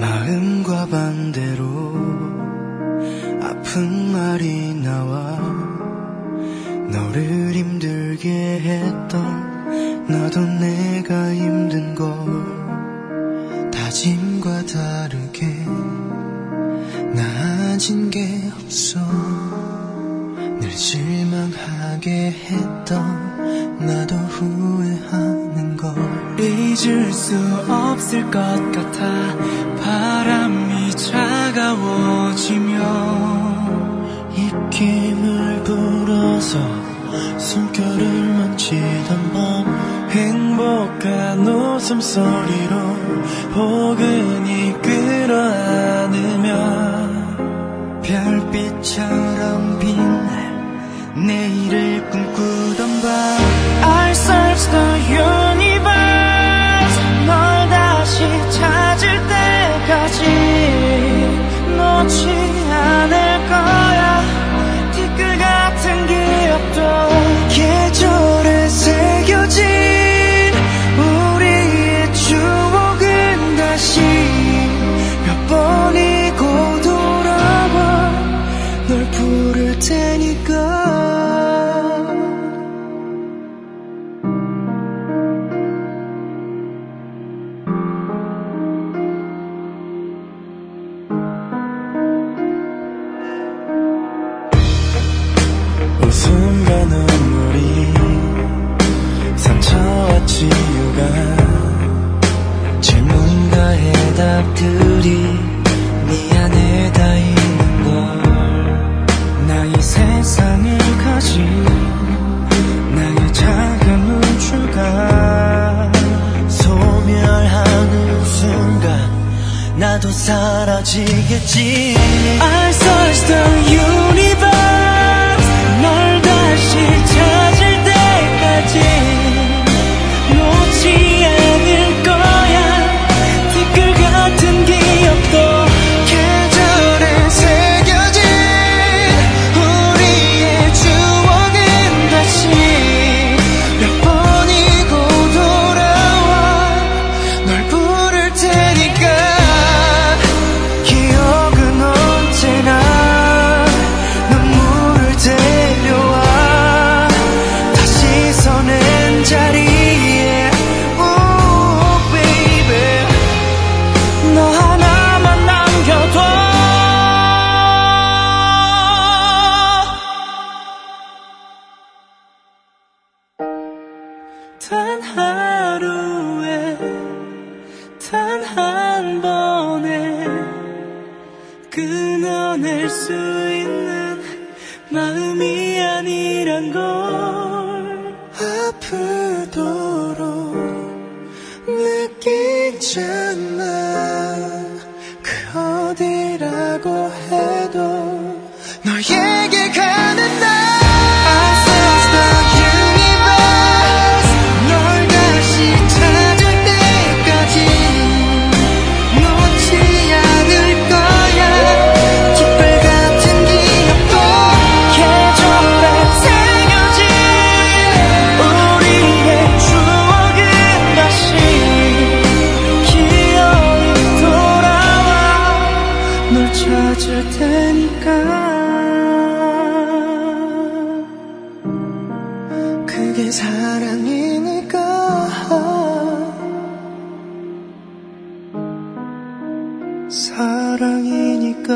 마음과 반대로 아픈 말이 나와 너를 힘들게 했던 나도 내가 힘든 걸 다짐과 다르게 나아진 게 없어. 늘 실망하게 했던 나도 후회하는 걸 잊을 수 없을 것 같아 숨결을 만지던 밤 행복한 웃음소리로 포근히 끌어안으 부를 테 사라 단 하루에 단 한 번에 끊어낼 수 있는 마음이 아니란 걸 아프도록 느끼잖아. 그 어디라고 해도 너에 찾을 테니까. 그게 사랑이니까. 사랑이니까